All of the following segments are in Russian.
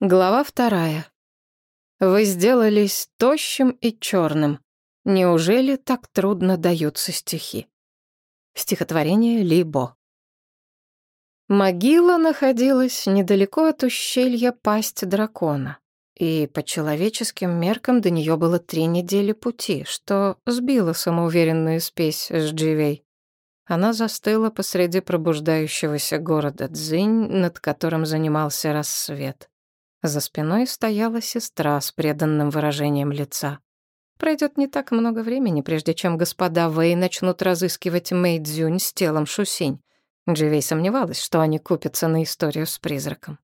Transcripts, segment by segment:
Глава вторая. Вы сделались тощим и черным. Неужели так трудно даются стихи? Стихотворение Либо. Могила находилась недалеко от ущелья Пасть Дракона, и по человеческим меркам до нее было три недели пути, что сбило самоуверенную спесь с Дживей. Она застыла посреди пробуждающегося города Дзинь, над которым занимался рассвет. За спиной стояла сестра с преданным выражением лица. Пройдет не так много времени, прежде чем господа Вэй начнут разыскивать Мэй Цзюнь с телом Шусинь. Дживей сомневалась, что они купятся на историю с призраком.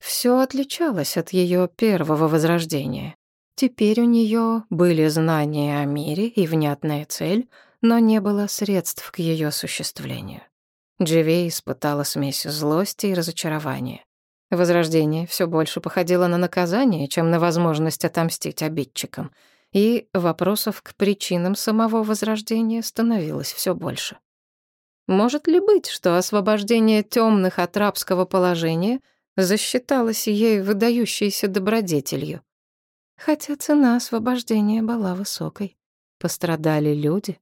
Все отличалось от ее первого возрождения. Теперь у нее были знания о мире и внятная цель, но не было средств к ее осуществлению. Дживей испытала смесь злости и разочарования. Возрождение все больше походило на наказание, чем на возможность отомстить обидчикам, и вопросов к причинам самого возрождения становилось все больше. Может ли быть, что освобождение темных от рабского положения засчиталось ей выдающейся добродетелью? Хотя цена освобождения была высокой. Пострадали люди,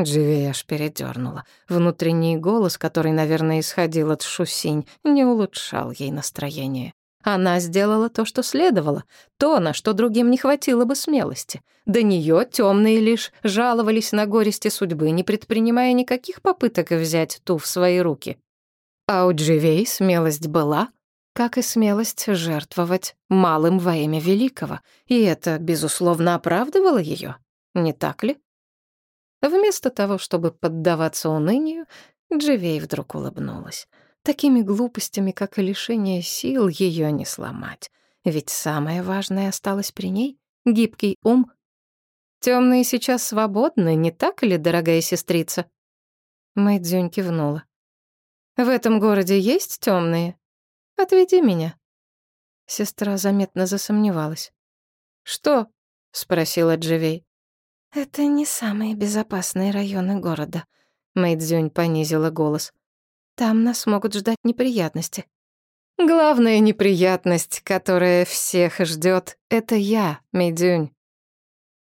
Дживей аж передернула. Внутренний голос, который, наверное, исходил от Шусинь, не улучшал ей настроение. Она сделала то, что следовало, то, на что другим не хватило бы смелости. До нее темные лишь жаловались на горести судьбы, не предпринимая никаких попыток взять ту в свои руки. А у Дживей смелость была, как и смелость жертвовать малым во имя великого, и это, безусловно, оправдывало ее, не так ли? Вместо того, чтобы поддаваться унынию, Дживей вдруг улыбнулась. Такими глупостями, как и лишение сил, ее не сломать. Ведь самое важное осталось при ней — гибкий ум. Темные сейчас свободны, не так ли, дорогая сестрица?» Мэйдзюнь кивнула. «В этом городе есть темные? Отведи меня». Сестра заметно засомневалась. «Что?» — спросила Дживей. «Это не самые безопасные районы города», — Мэйдзюнь понизила голос. «Там нас могут ждать неприятности». «Главная неприятность, которая всех ждет, это я, Мэйдзюнь».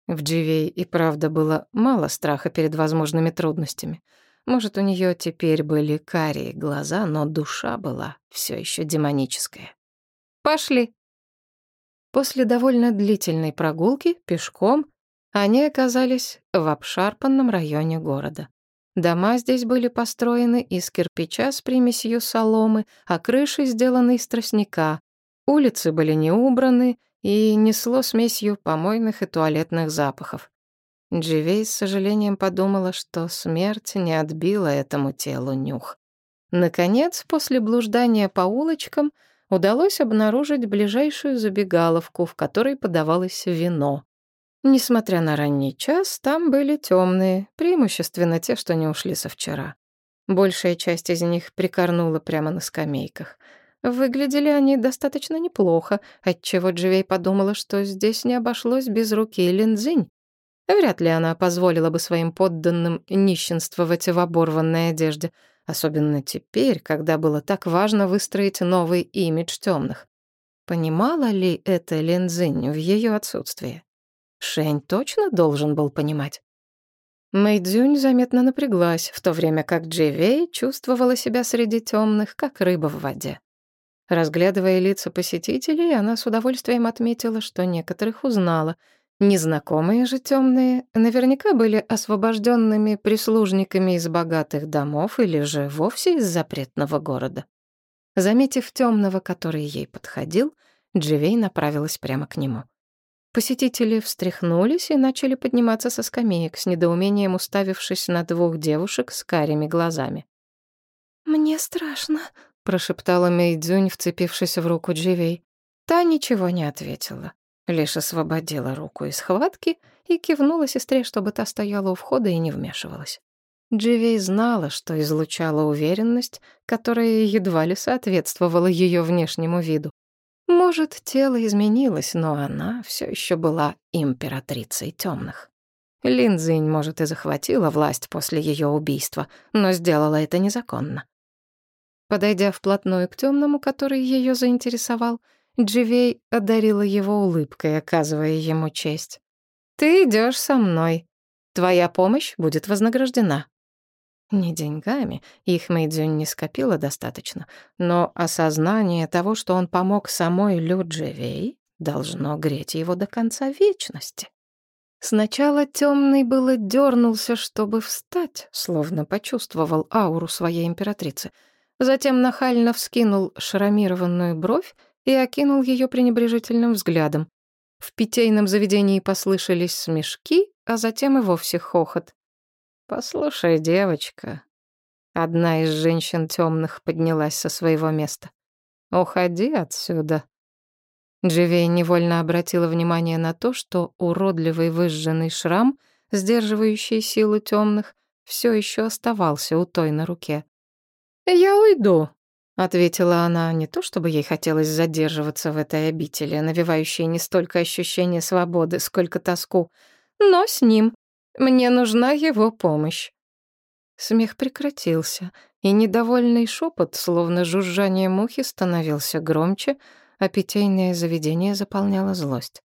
В Дживей и правда было мало страха перед возможными трудностями. Может, у нее теперь были карие глаза, но душа была все еще демоническая. «Пошли». После довольно длительной прогулки пешком они оказались в обшарпанном районе города. Дома здесь были построены из кирпича с примесью соломы, а крыши сделаны из тростника. Улицы были не убраны, и несло смесью помойных и туалетных запахов. Дживей с сожалением подумала, что смерть не отбила этому телу нюх. Наконец, после блуждания по улочкам, удалось обнаружить ближайшую забегаловку, в которой подавалось вино. Несмотря на ранний час, там были темные, преимущественно те, что не ушли со вчера. Большая часть из них прикорнула прямо на скамейках. Выглядели они достаточно неплохо, отчего Дживей подумала, что здесь не обошлось без руки Линдзинь. Вряд ли она позволила бы своим подданным нищенствовать в оборванной одежде, особенно теперь, когда было так важно выстроить новый имидж темных. Понимала ли это Линдзинь в ее отсутствии? Шень точно должен был понимать. Мэйдзюнь заметно напряглась, в то время как Дживей чувствовала себя среди темных, как рыба в воде. Разглядывая лица посетителей, она с удовольствием отметила, что некоторых узнала. Незнакомые же темные наверняка были освобожденными прислужниками из богатых домов или же вовсе из запретного города. Заметив темного, который ей подходил, Дживей направилась прямо к нему. Посетители встряхнулись и начали подниматься со скамеек, с недоумением уставившись на двух девушек с карими глазами. «Мне страшно», — прошептала Мэйдзюнь, вцепившись в руку Дживей. Та ничего не ответила, лишь освободила руку из схватки и кивнула сестре, чтобы та стояла у входа и не вмешивалась. Дживей знала, что излучала уверенность, которая едва ли соответствовала ее внешнему виду. Может, тело изменилось, но она все еще была императрицей темных. Линдзинь, может, и захватила власть после ее убийства, но сделала это незаконно. Подойдя вплотную к темному, который ее заинтересовал, Дживей одарила его улыбкой, оказывая ему честь. «Ты идешь со мной. Твоя помощь будет вознаграждена». Не деньгами, их Мэйдзюнь не скопила достаточно, но осознание того, что он помог самой Лю Дживей, должно греть его до конца вечности. Сначала темный было дернулся, чтобы встать, словно почувствовал ауру своей императрицы. Затем нахально вскинул шрамированную бровь и окинул ее пренебрежительным взглядом. В питейном заведении послышались смешки, а затем и вовсе хохот. «Послушай, девочка». Одна из женщин темных поднялась со своего места. «Уходи отсюда». Дживей невольно обратила внимание на то, что уродливый выжженный шрам, сдерживающий силу темных, все еще оставался у той на руке. «Я уйду», — ответила она, не то чтобы ей хотелось задерживаться в этой обители, навевающей не столько ощущение свободы, сколько тоску, но с ним. Мне нужна его помощь. Смех прекратился, и недовольный шепот, словно жужжание мухи, становился громче — а питейное заведение заполняло злость.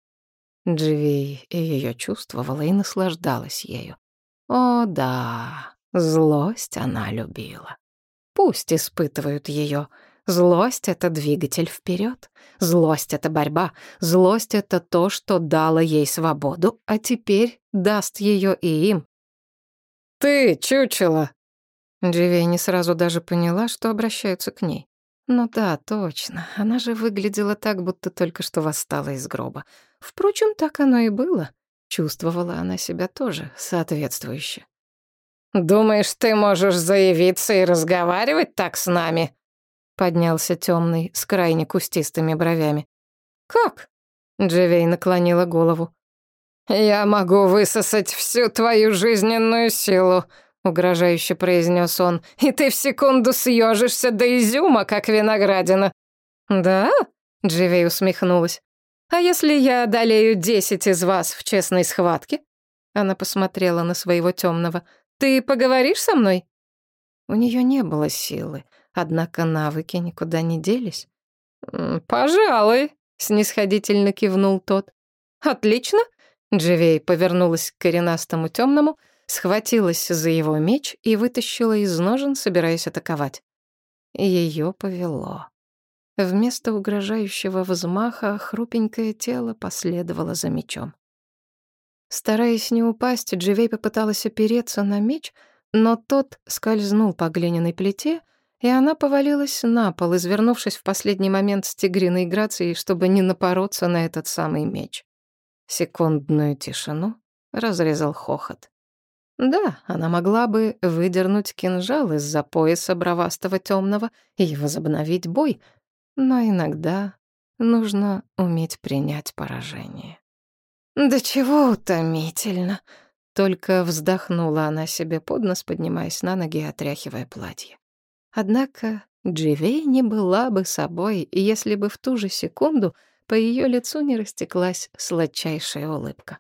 Дживи ее чувствовала и наслаждалась ею. О, да, злость она любила. Пусть испытывают ее. Злость — это двигатель вперед. Злость — это борьба. Злость — это то, что дало ей свободу, а теперь даст ее и им. «Ты, чучело!» Дживей не сразу даже поняла, что обращаются к ней. Ну да, точно. Она же выглядела так, будто только что восстала из гроба. Впрочем, так оно и было. Чувствовала она себя тоже соответствующе. «Думаешь, ты можешь заявиться и разговаривать так с нами?» Поднялся темный с крайне кустистыми бровями. «Как?» Дживей наклонила голову. «Я могу высосать всю твою жизненную силу», угрожающе произнес он, и ты в секунду съежишься до изюма, как виноградина. Да? Дживей усмехнулась. А если я одолею десять из вас в честной схватке? Она посмотрела на своего темного. Ты поговоришь со мной? У нее не было силы, однако навыки никуда не делись. «Пожалуй», — снисходительно кивнул тот. «Отлично», — Дживей повернулась к коренастому темному схватилась за его меч и вытащила из ножен, собираясь атаковать. Ее повело. Вместо угрожающего взмаха хрупенькое тело последовало за мечом. Стараясь не упасть, Дживей попыталась опереться на меч, но тот скользнул по глиняной плите, и она повалилась на пол, извернувшись в последний момент с тигриной грацией, чтобы не напороться на этот самый меч. Секундную тишину разрезал хохот. Да, она могла бы выдернуть кинжал из-за пояса бровастого темного и возобновить бой, но иногда нужно уметь принять поражение. «Да чего утомительно!» Только вздохнула она себе под нос, поднимаясь на ноги и отряхивая платье. Однако Дживей не была бы собой, если бы в ту же секунду по ее лицу не растеклась сладчайшая улыбка.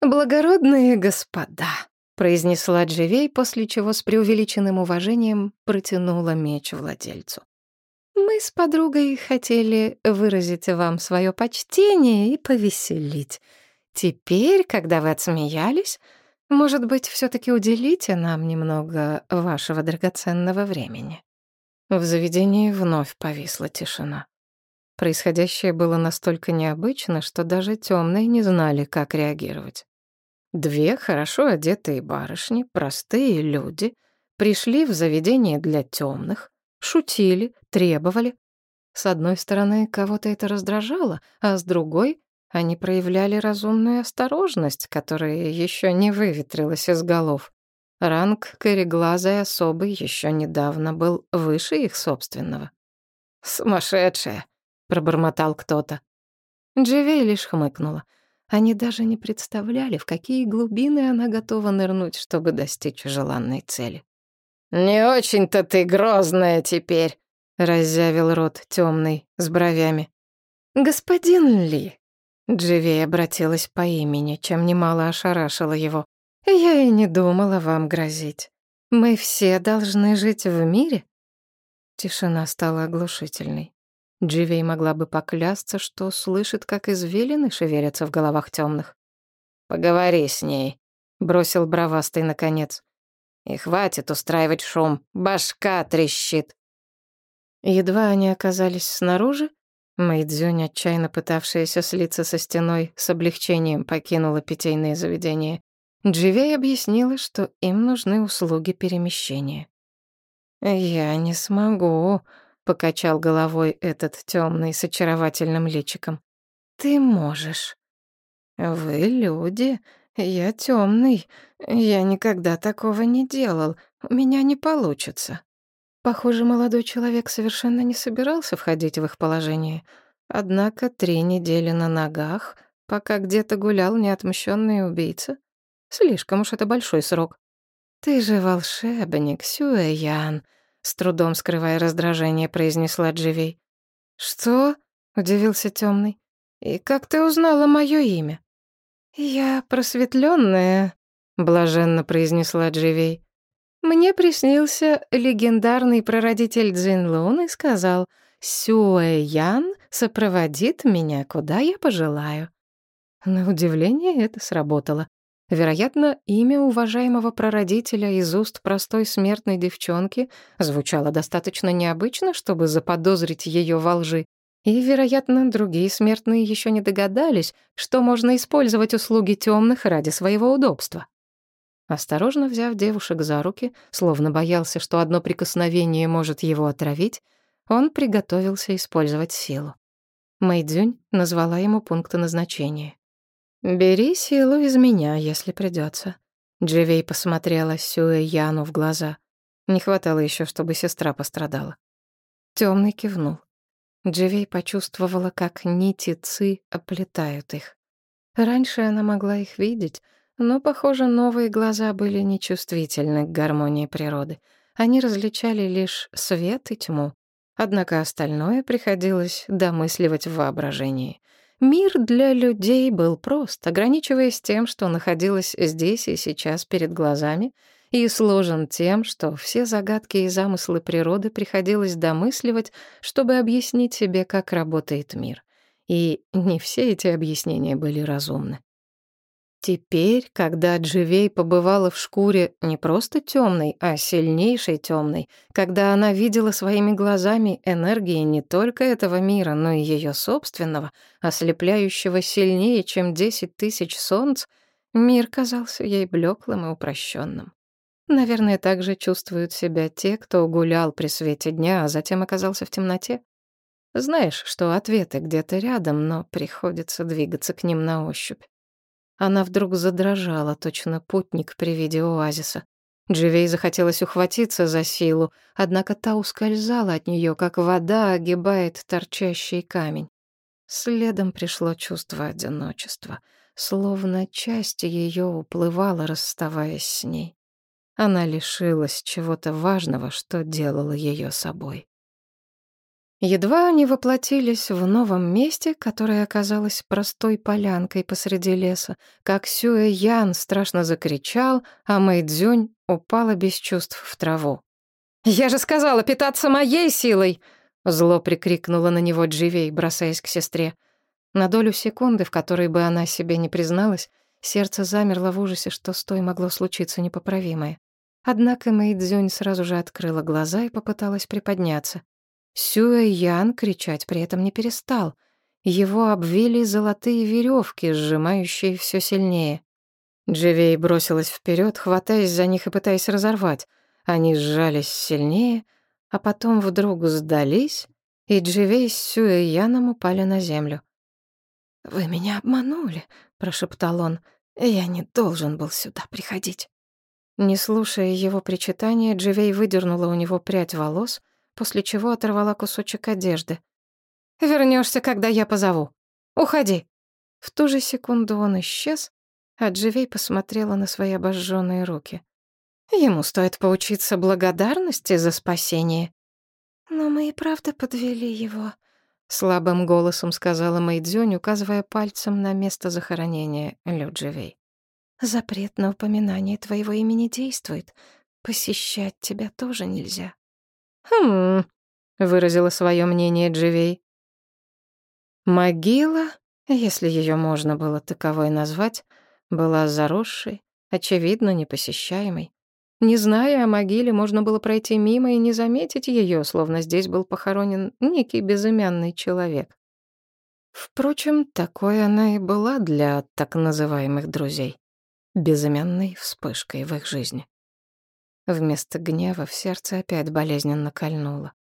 «Благородные господа!» произнесла Дживей, после чего с преувеличенным уважением протянула меч владельцу. Мы с подругой хотели выразить вам свое почтение и повеселить. Теперь, когда вы отсмеялись, может быть, все таки уделите нам немного вашего драгоценного времени. В заведении вновь повисла тишина. Происходящее было настолько необычно, что даже темные не знали, как реагировать. Две хорошо одетые барышни, простые люди, пришли в заведение для темных, шутили, требовали. С одной стороны, кого-то это раздражало, а с другой они проявляли разумную осторожность, которая еще не выветрилась из голов. Ранг кореглазой особы еще недавно был выше их собственного. «Сумасшедшая!» — пробормотал кто-то. Дживей лишь хмыкнула. Они даже не представляли, в какие глубины она готова нырнуть, чтобы достичь желанной цели. «Не очень-то ты грозная теперь», — раззявил рот темный с бровями. «Господин Ли», — Дживей обратилась по имени, чем немало ошарашила его, «я и не думала вам грозить. Мы все должны жить в мире». Тишина стала оглушительной. Дживей могла бы поклясться, что слышит, как извилины шевелятся в головах темных. «Поговори с ней», — бросил бровастый наконец. «И хватит устраивать шум, башка трещит». Едва они оказались снаружи, Мэйдзюнь, отчаянно пытавшаяся слиться со стеной, с облегчением покинула питейное заведение. Дживей объяснила, что им нужны услуги перемещения. «Я не смогу», — покачал головой этот темный с очаровательным личиком. «Ты можешь». «Вы люди, я темный, я никогда такого не делал, у меня не получится». Похоже, молодой человек совершенно не собирался входить в их положение. Однако три недели на ногах, пока где-то гулял неотмщенный убийца. Слишком уж это большой срок. «Ты же волшебник, Сюэян», — с трудом скрывая раздражение, произнесла Дживей. «Что?» — удивился темный. «И как ты узнала мое имя?» «Я просветленная», — блаженно произнесла Дживей. Мне приснился легендарный прародитель Цзиньлун и сказал, «Сюэ Ян сопроводит меня, куда я пожелаю». На удивление это сработало. Вероятно, имя уважаемого прародителя из уст простой смертной девчонки звучало достаточно необычно, чтобы заподозрить ее во лжи. И, вероятно, другие смертные еще не догадались, что можно использовать услуги темных ради своего удобства. Осторожно взяв девушек за руки, словно боялся, что одно прикосновение может его отравить, он приготовился использовать силу. Мэйдзюнь назвала ему пункты назначения. «Бери силу из меня, если придется. Дживей посмотрела Сюэ Яну в глаза. Не хватало еще, чтобы сестра пострадала. Темный кивнул. Дживей почувствовала, как нити ци оплетают их. Раньше она могла их видеть — но, похоже, новые глаза были нечувствительны к гармонии природы. Они различали лишь свет и тьму. Однако остальное приходилось домысливать в воображении. Мир для людей был прост, ограничиваясь тем, что находилось здесь и сейчас перед глазами, и сложен тем, что все загадки и замыслы природы приходилось домысливать, чтобы объяснить себе, как работает мир. И не все эти объяснения были разумны. Теперь, когда Дживей побывала в шкуре не просто темной, а сильнейшей темной, когда она видела своими глазами энергии не только этого мира, но и ее собственного, ослепляющего сильнее, чем десять тысяч солнц, мир казался ей блеклым и упрощенным. Наверное, так же чувствуют себя те, кто гулял при свете дня, а затем оказался в темноте. Знаешь, что ответы где-то рядом, но приходится двигаться к ним на ощупь. Она вдруг задрожала, точно путник при виде оазиса. Дживей захотелось ухватиться за силу, однако та ускользала от нее, как вода огибает торчащий камень. Следом пришло чувство одиночества, словно часть ее уплывала, расставаясь с ней. Она лишилась чего-то важного, что делало ее собой. Едва они воплотились в новом месте, которое оказалось простой полянкой посреди леса, как Сюэ Ян страшно закричал, а Мэйдзюнь упала без чувств в траву. «Я же сказала питаться моей силой!» Зло прикрикнула на него Дживей, бросаясь к сестре. На долю секунды, в которой бы она себе не призналась, сердце замерло в ужасе, что с той могло случиться непоправимое. Однако Мэйдзюнь сразу же открыла глаза и попыталась приподняться. Сюэ Ян кричать при этом не перестал. Его обвили золотые веревки, сжимающие все сильнее. Дживей бросилась вперед, хватаясь за них и пытаясь разорвать. Они сжались сильнее, а потом вдруг сдались, и Дживей с Сюэ Яном упали на землю. «Вы меня обманули», — прошептал он. «Я не должен был сюда приходить». Не слушая его причитания, Дживей выдернула у него прядь волос — после чего оторвала кусочек одежды. Вернешься, когда я позову. Уходи». В ту же секунду он исчез, а Дживей посмотрела на свои обожженные руки. Ему стоит поучиться благодарности за спасение. «Но мы и правда подвели его», — слабым голосом сказала Мэйдзюнь, указывая пальцем на место захоронения Лю Дживей. «Запрет на упоминание твоего имени действует. Посещать тебя тоже нельзя». «Хм...» — выразила свое мнение Дживей. Могила, если ее можно было таковой назвать, была заросшей, очевидно, непосещаемой. Не зная о могиле, можно было пройти мимо и не заметить ее, словно здесь был похоронен некий безымянный человек. Впрочем, такой она и была для так называемых друзей, безымянной вспышкой в их жизни. Вместо гнева в сердце опять болезненно кольнуло.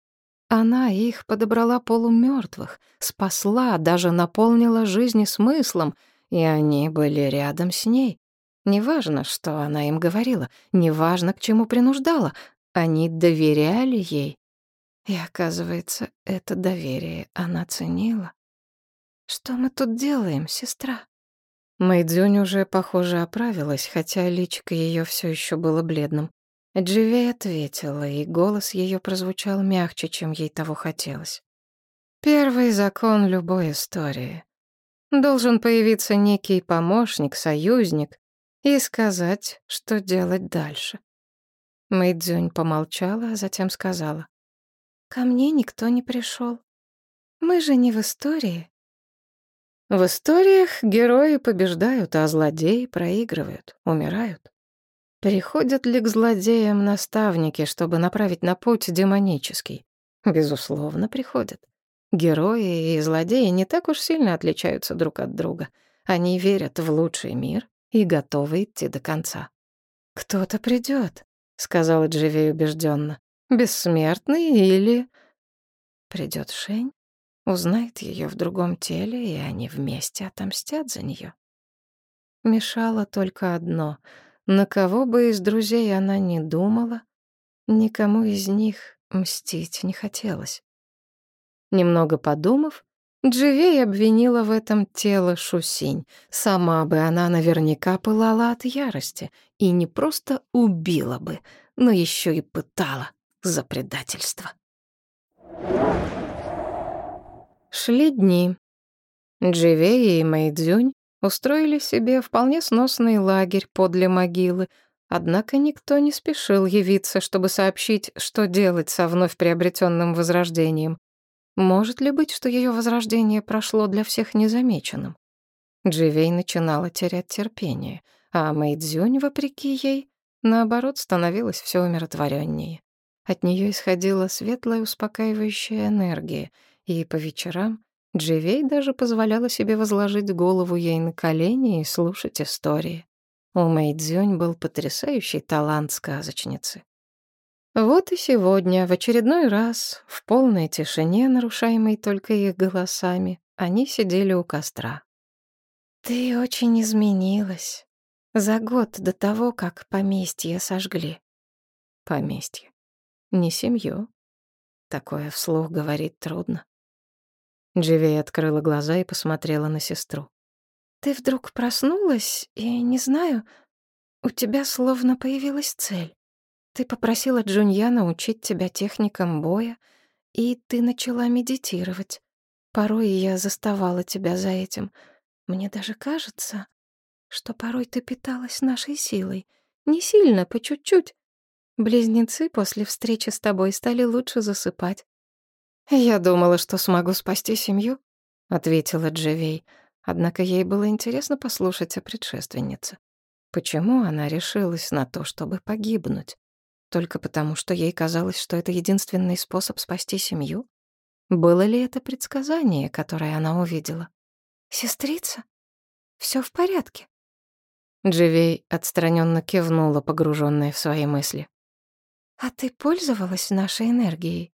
Она их подобрала полумертвых, спасла, даже наполнила жизнь смыслом, и они были рядом с ней. Неважно, что она им говорила, неважно, к чему принуждала, они доверяли ей. И, оказывается, это доверие она ценила. «Что мы тут делаем, сестра?» Мэйдзюнь уже, похоже, оправилась, хотя личико ее все еще было бледным. Дживей ответила, и голос ее прозвучал мягче, чем ей того хотелось. Первый закон любой истории. Должен появиться некий помощник, союзник, и сказать, что делать дальше. Мэйдзюнь помолчала, а затем сказала. «Ко мне никто не пришел. Мы же не в истории». В историях герои побеждают, а злодеи проигрывают, умирают. Приходят ли к злодеям наставники, чтобы направить на путь демонический? Безусловно, приходят. Герои и злодеи не так уж сильно отличаются друг от друга. Они верят в лучший мир и готовы идти до конца. «Кто-то придет, сказала Дживей убежденно. «Бессмертный или...» Придет Шень, узнает ее в другом теле, и они вместе отомстят за нее. Мешало только одно — на кого бы из друзей она не думала, никому из них мстить не хотелось. Немного подумав, Дживей обвинила в этом тело Шусинь. Сама бы она наверняка пылала от ярости и не просто убила бы, но еще и пытала за предательство. Шли дни. Дживей и Мэйдзюнь устроили себе вполне сносный лагерь подле могилы, однако никто не спешил явиться, чтобы сообщить, что делать со вновь приобретенным возрождением. Может ли быть, что ее возрождение прошло для всех незамеченным? Дживей начинала терять терпение, а Мэйдзюнь, вопреки ей, наоборот, становилась все умиротвореннее. От нее исходила светлая успокаивающая энергия, и по вечерам Дживей даже позволяла себе возложить голову ей на колени и слушать истории. У Мэйдзюнь был потрясающий талант сказочницы. Вот и сегодня, в очередной раз, в полной тишине, нарушаемой только их голосами, они сидели у костра. «Ты очень изменилась. За год до того, как поместье сожгли». «Поместье. Не семью». Такое вслух говорить трудно. Дживей открыла глаза и посмотрела на сестру. «Ты вдруг проснулась, и, не знаю, у тебя словно появилась цель. Ты попросила Джунья научить тебя техникам боя, и ты начала медитировать. Порой я заставала тебя за этим. Мне даже кажется, что порой ты питалась нашей силой. Не сильно, по чуть-чуть. Близнецы после встречи с тобой стали лучше засыпать. «Я думала, что смогу спасти семью», — ответила Дживей. Однако ей было интересно послушать о предшественнице. Почему она решилась на то, чтобы погибнуть? Только потому, что ей казалось, что это единственный способ спасти семью? Было ли это предсказание, которое она увидела? «Сестрица? Все в порядке?» Дживей отстраненно кивнула, погруженная в свои мысли. «А ты пользовалась нашей энергией?»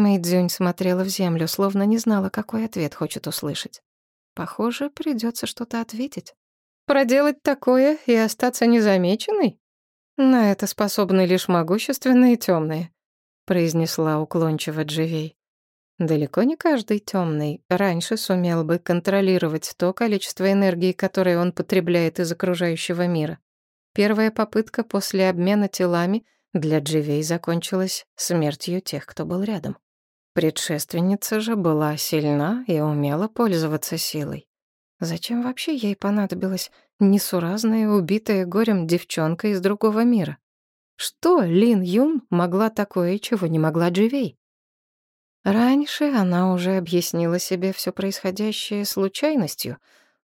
Мэйдзюнь смотрела в землю, словно не знала, какой ответ хочет услышать. Похоже, придется что-то ответить. Проделать такое и остаться незамеченной? На это способны лишь могущественные темные, произнесла уклончиво Дживей. Далеко не каждый темный раньше сумел бы контролировать то количество энергии, которое он потребляет из окружающего мира. Первая попытка после обмена телами для Дживей закончилась смертью тех, кто был рядом. Предшественница же была сильна и умела пользоваться силой. Зачем вообще ей понадобилась несуразная, убитая горем девчонка из другого мира? Что Лин Юн могла такое, чего не могла Дживей? Раньше она уже объяснила себе все происходящее случайностью,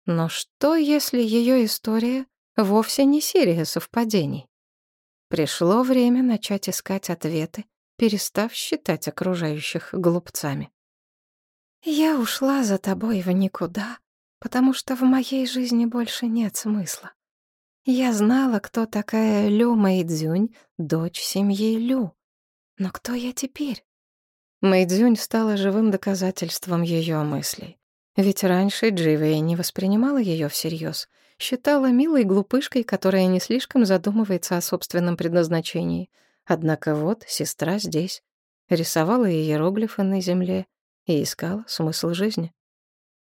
но что, если ее история вовсе не серия совпадений? Пришло время начать искать ответы, перестав считать окружающих глупцами. «Я ушла за тобой в никуда, потому что в моей жизни больше нет смысла. Я знала, кто такая Лю Мэйдзюнь, дочь семьи Лю. Но кто я теперь? Мэйдзюнь стала живым доказательством ее мыслей. Ведь раньше Дживей не воспринимала ее всерьез, считала милой глупышкой, которая не слишком задумывается о собственном предназначении. Однако вот сестра здесь, рисовала иероглифы на земле и искала смысл жизни.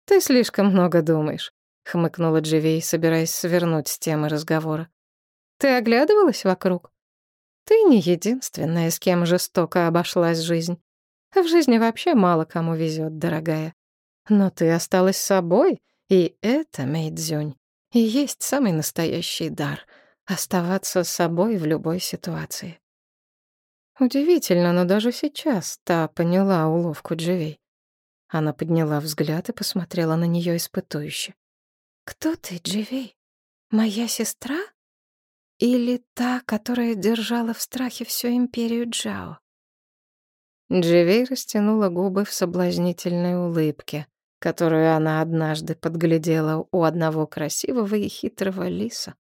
«Ты слишком много думаешь», — хмыкнула Дживей, собираясь свернуть с темы разговора. «Ты оглядывалась вокруг? Ты не единственная, с кем жестоко обошлась жизнь. В жизни вообще мало кому везет, дорогая. Но ты осталась собой, и это, Мэйдзюнь, и есть самый настоящий дар — оставаться собой в любой ситуации. Удивительно, но даже сейчас та поняла уловку Дживей. Она подняла взгляд и посмотрела на нее испытующе. «Кто ты, Дживей? Моя сестра? Или та, которая держала в страхе всю империю Джао?» Дживей растянула губы в соблазнительной улыбке, которую она однажды подглядела у одного красивого и хитрого лиса,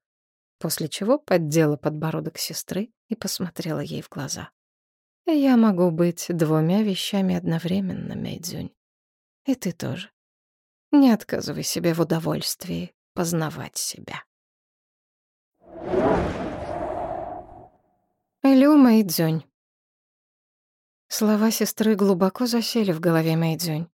после чего поддела подбородок сестры и посмотрела ей в глаза. «Я могу быть двумя вещами одновременно, Мэйдзюнь. И ты тоже. Не отказывай себе в удовольствии познавать себя». Лю Мэйдзюнь Слова сестры глубоко засели в голове Мэйдзюнь.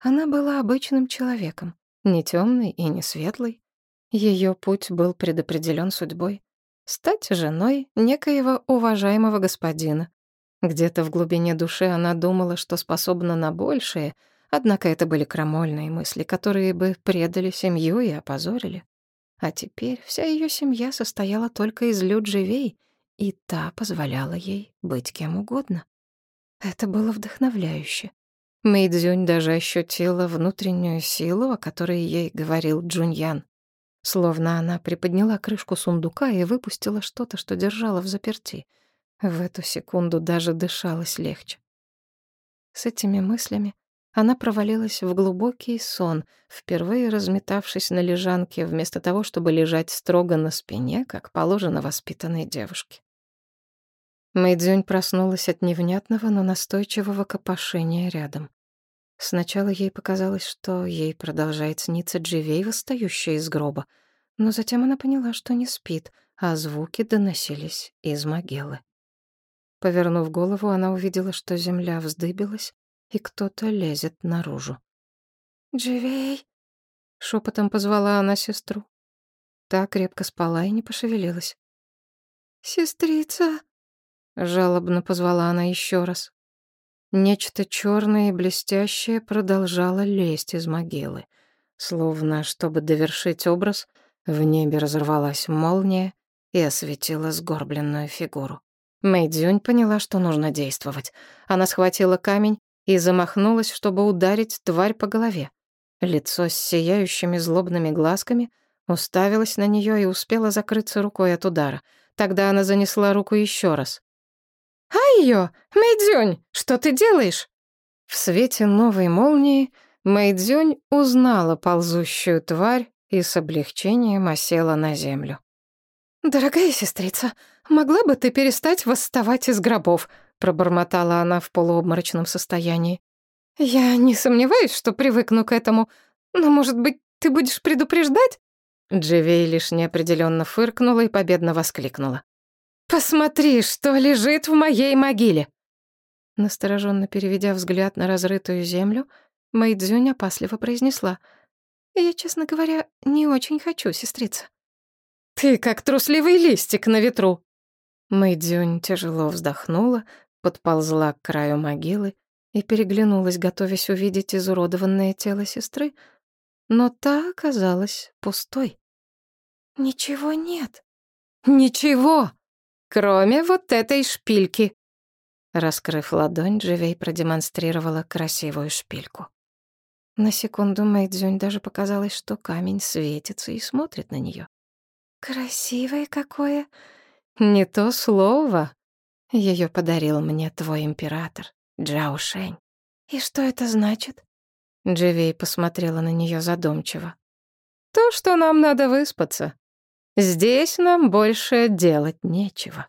Она была обычным человеком, не темный и не светлый. Ее путь был предопределен судьбой. Стать женой некоего уважаемого господина. Где-то в глубине души она думала, что способна на большее, однако это были крамольные мысли, которые бы предали семью и опозорили. А теперь вся ее семья состояла только из люджевей, и та позволяла ей быть кем угодно. Это было вдохновляюще. Мэйдзюнь даже ощутила внутреннюю силу, о которой ей говорил Джуньян. Словно она приподняла крышку сундука и выпустила что-то, что держала в заперти. В эту секунду даже дышалось легче. С этими мыслями она провалилась в глубокий сон, впервые разметавшись на лежанке, вместо того, чтобы лежать строго на спине, как положено воспитанной девушке. Мэйдзюнь проснулась от невнятного, но настойчивого копошения рядом. Сначала ей показалось, что ей продолжает сниться Дживей, восстающая из гроба, но затем она поняла, что не спит, а звуки доносились из могилы. Повернув голову, она увидела, что земля вздыбилась, и кто-то лезет наружу. «Дживей!» — шепотом позвала она сестру. Та крепко спала и не пошевелилась. «Сестрица!» Жалобно позвала она еще раз. Нечто черное и блестящее продолжало лезть из могилы. Словно, чтобы довершить образ, в небе разорвалась молния и осветила сгорбленную фигуру. Мэйдзюнь поняла, что нужно действовать. Она схватила камень и замахнулась, чтобы ударить тварь по голове. Лицо с сияющими злобными глазками уставилось на нее и успела закрыться рукой от удара. Тогда она занесла руку еще раз. «Айо, Мэйдзюнь, что ты делаешь?» В свете новой молнии Мэйдзюнь узнала ползущую тварь и с облегчением осела на землю. «Дорогая сестрица, могла бы ты перестать восставать из гробов?» пробормотала она в полуобморочном состоянии. «Я не сомневаюсь, что привыкну к этому, но, может быть, ты будешь предупреждать?» Дживей лишь неопределенно фыркнула и победно воскликнула. «Посмотри, что лежит в моей могиле!» Настороженно переведя взгляд на разрытую землю, Мэйдзюнь опасливо произнесла. «Я, честно говоря, не очень хочу, сестрица». «Ты как трусливый листик на ветру!» Мэйдзюнь тяжело вздохнула, подползла к краю могилы и переглянулась, готовясь увидеть изуродованное тело сестры, но та оказалась пустой. «Ничего нет». «Ничего!» Кроме вот этой шпильки. Раскрыв ладонь, Дживей продемонстрировала красивую шпильку. На секунду Мэйдзюнь даже показалось, что камень светится и смотрит на нее. «Красивое какое!» «Не то слово!» Ее подарил мне твой император, Джао Шэнь. «И что это значит?» Дживей посмотрела на нее задумчиво. «То, что нам надо выспаться. Здесь нам больше делать нечего».